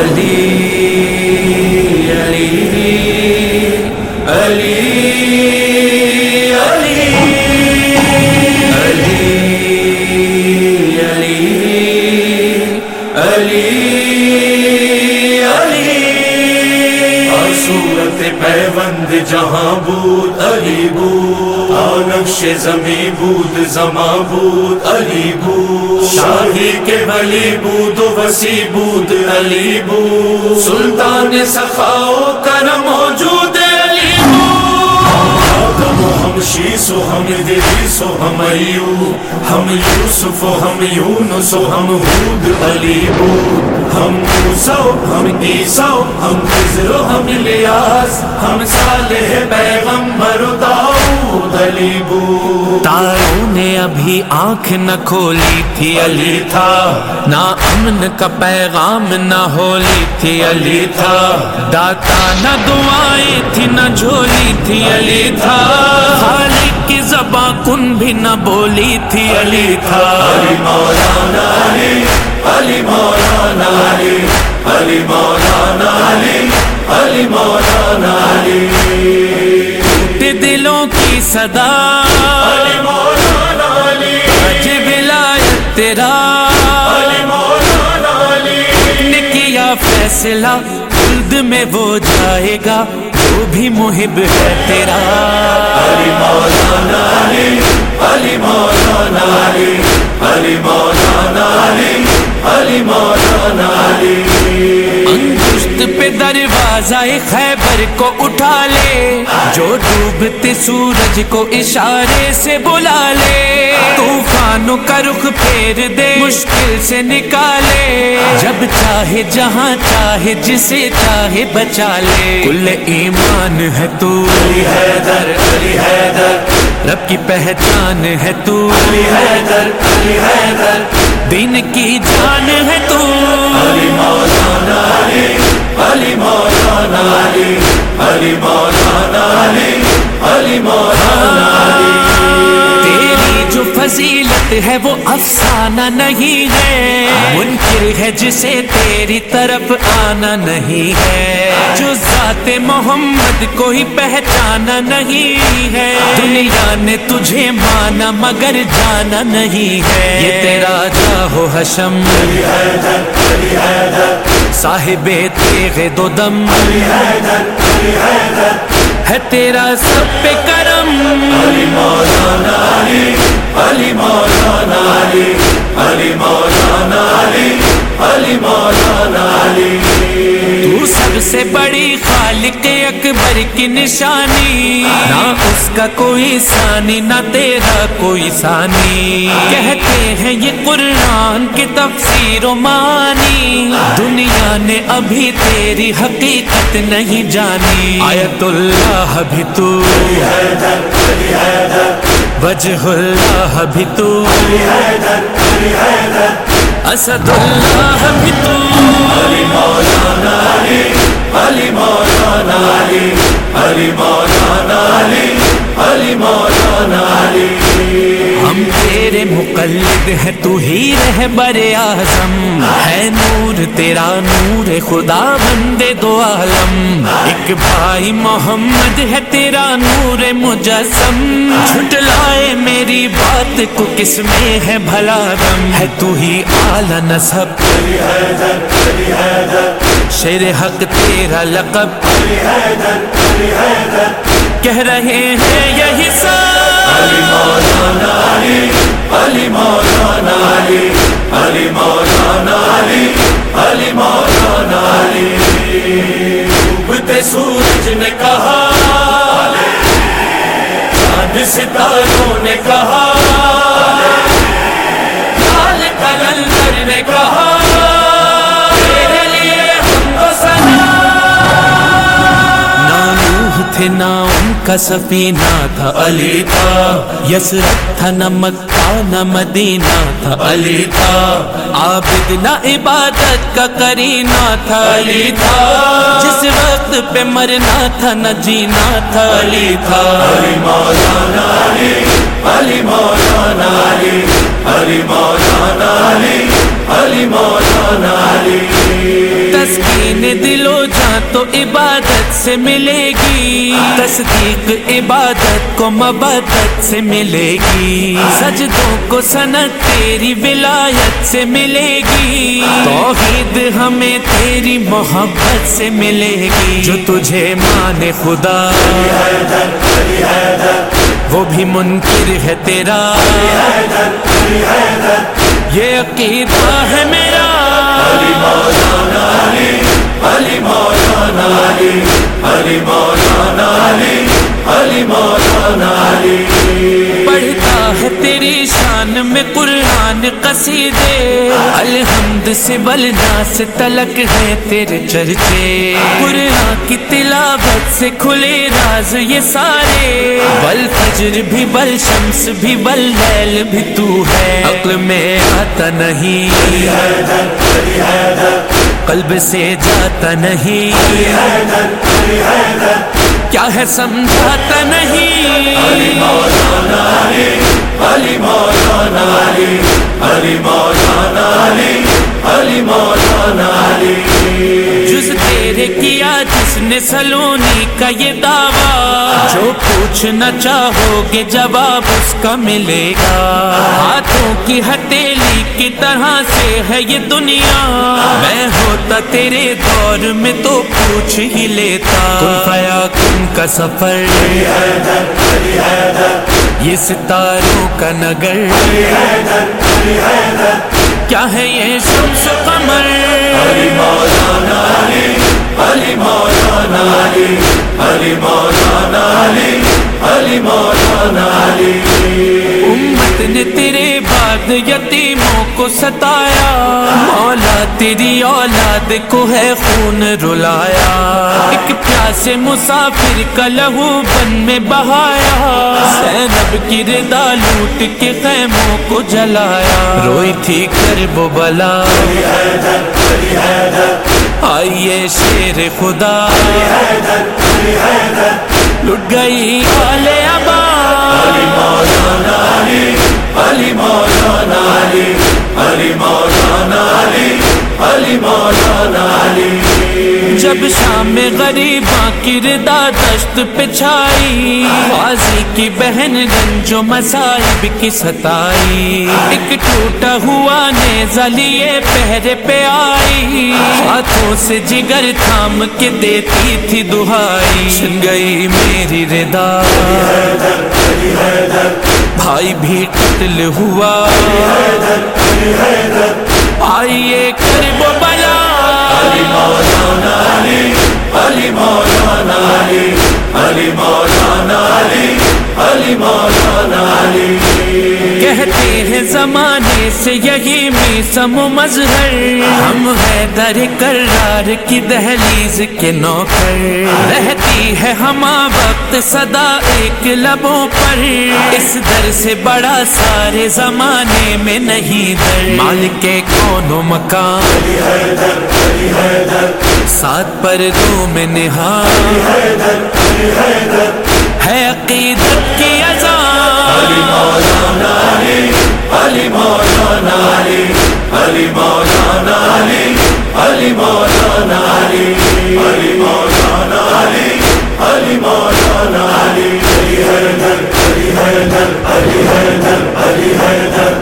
صورت پیوند جہاں بود، علی بود۔ نقش زمیں بود، زماں بود، علی بود۔ شاہی کے بلی بود وسیع بود، علی بود۔ سلطان سخاؤ کرم موجود ہم شیس و ہم دریس و ہم ایو ہم یوسف و ہم یونس و ہم ہود علی بود۔ ہم موسو ہم عیسو ہم خضر ہم لیاس ہم صالح پیغمبر داؤد تاروں نے ابھی آنکھ نہ کھولی تھی علی تھا نہ امن کا پیغام نہ ہولی تھی علی تھا داتا نہ دعائیں تھی نہ جھولی تھی علی تھا خالق کی زباں کن بھی نہ بولی تھی علی تھا علی مولانا علی علی مولانا علی علی مولانا علی علی مولانا علی دلوں کی صدا علی مولانا علی اج ولایت تیرا نے کیا فیصلہ خلد میں وہ جائے گا جو بھی محب ہے تیرا علی مولانا علی علی مولانا علی علی مولانا علی علی مولانا علی دروازہ خیبر کو اٹھا لے جو ڈوبتے سورج کو اشارے سے بلا لے۔ طوفانوں کا رخ پھیر دے مشکل سے نکالے۔ جب چاہے جہاں چاہے جسے چاہے بچا لے۔ کل ایمان ہے تو۔ علی حیدر علی حیدر۔ رب کی پہچان ہے تو۔ علی حیدر علی حیدر۔ دین کی جان ہے تو۔ علی مولانا علی۔ علی مولانا علی علی مولانا علی علی مولانا علی۔ تیری جو فضیلت ہے وہ افسانہ نہیں ہے۔ منکر ہے جسے تیری طرف آنا نہیں ہے۔ جو ذات محمد کو ہی پہچانا نہیں ہے۔ دنیا نے تجھے مانا مگر جانا نہیں ہے۔ یہ تیرا جاہو حشم۔ صاحب تیغ دو دم۔ ہے تیرا سب پہ کرم۔ علی مولانا علی علی مولانا علی علی مولانا علی علی مولانا علی۔ تو سب سے بڑی خالق اکبر کی نشانی۔ نہ اس کا کوئی ثانی نہ تیرا کوئی ثانی۔ کہتے ہیں یہ قرآن کی تفسیر و معنی۔ دنیا نے ابھی تیری حقیقت نہیں جانی۔ آیت اللہ بھی تو۔ وجہ اللہ بھی تو۔ اسد اللہ بھی تو۔ علی مولانا علی علی مولانا علی علی مولانا علی علی مولانا علی۔ ہم تیرے مقلد ہے تو ہی رہبر اعظم۔ ہے نور، تیرا نور، خدا بندے دو عالم۔ ایک بھائی محمد ہے، تیرا نور مجسم۔ جھٹلائے میری بات کو کس میں ہے بھلا دم ہے تو ہی اعلی نصب۔ شیر حق تیرا لقب۔ کہہ رہے ہیں، یہی سب۔ علی مولانا علی علی مولانا علی علی مولانا علی علی مولانا علی ڈوبتے سورج نے کہا، چاند ستاروں نے کہا، لال کلندر نے کہا نہ ان کا سفینہ تھا علی تھا یسرت تھا نہ مکہ، نہ مدینہ تھا علی تھا عابد نہ عبادت کا کرینہ تھا علی تھا جس وقت پہ مرنا تھا نہ جینا تھا علی تھا علی مولانا علی علی مولانا علی علی مولانا علی علی مولانا علی۔ تسکین دلو جا تو عبادت سے ملے گی۔ تصدیق عبادت کو مبادت سے ملے گی۔ سجدوں کو سنت تیری ولایت سے ملے گی۔ توحید ہمیں تیری محبت سے ملے گی۔ جو تجھے مانے خدا۔ وہ بھی منکر ہے تیرا۔ یہ عقیدہ ہے میرا۔ علی مولانا علی علی مولانا علی علی مولانا علی علی مولانا علی پڑھتا تیری شان میں قرآن قصیدے۔ الحمد سے بلنا سے تلک ہے تیرے چرچے۔ قرآن کی تلاوت سے کھلے راز یہ سارے۔ بل فجر بھی، بل شمس بھی، بل لیل بھی تو ہے۔ عقل میں آتا نہیں۔ قلب سے جاتا نہیں۔ کیا ہے سمجھاتا نہیں؟ علی مولانا علی علی مولانا علی علی مولانا علی علی مولانا علی۔ جز تیرے کیا جس نے سلونی کا یہ دعویٰ؟ جو پوچھنا چاہو گے جواب اس کا ملے گا۔ ہاتھوں کی ہتیلی کی طرح سے ہے یہ دنیا۔ میں ہوتا تیرے دور میں تو پوچھ ہی لیتا۔ فیا کن کا سفر۔ یہ ستاروں کا نگر۔ کیا ہے یہ شمس قمر؟ علی مولانا علی علی مولانا علی علی مولانا علی علی مولانا علی۔ امت نے تیرے بعد یتیموں کو ستایا مولا تیری اولاد کو ہے خون رلایا ایک پیاسے مسافر کا لہو بن میں بہایا زینب کی ردا لوٹ کے خیموں کو جلایا روئی تھی کر بلا آئیے شیر خدا لٹ گئی والے ابا مولانا علی علی مولانا علی علی مولانا علی. جب شام غریباں کی ردا دشت پہ غازی کی بہن گنجو مسائب کی ستائی۔ ایک ٹوٹا ہوا نیزہ لیے پہرے پہ آئی۔ ہاتھوں سے جگر تھام کے دیتی تھی دہائی۔ سن گئی میری ردا۔ بھائی بھی قتل ہوا۔ آئیے کرب علی مولانا علی علی مولانا علی علی مولانا علی علی مولانا کہتے ہیں زمانے سے یہی میسم و مظہر۔ ہم ہے در کرار کی دہلیز کے نوکر۔ رہتی ہے ہما وقت صدا ایک لبوں پر۔ اس در سے بڑا سارے زمانے میں نہیں در۔ مال کے کونوں مکان۔ ساتھ پر دو میں نہار ہے عقیدت کی علی مولانا علی علی مولانا علی علی مولانا علی علی مولانا علی علی مولانا علی علی حیدر علی حیدر علی حیدر علی حیدر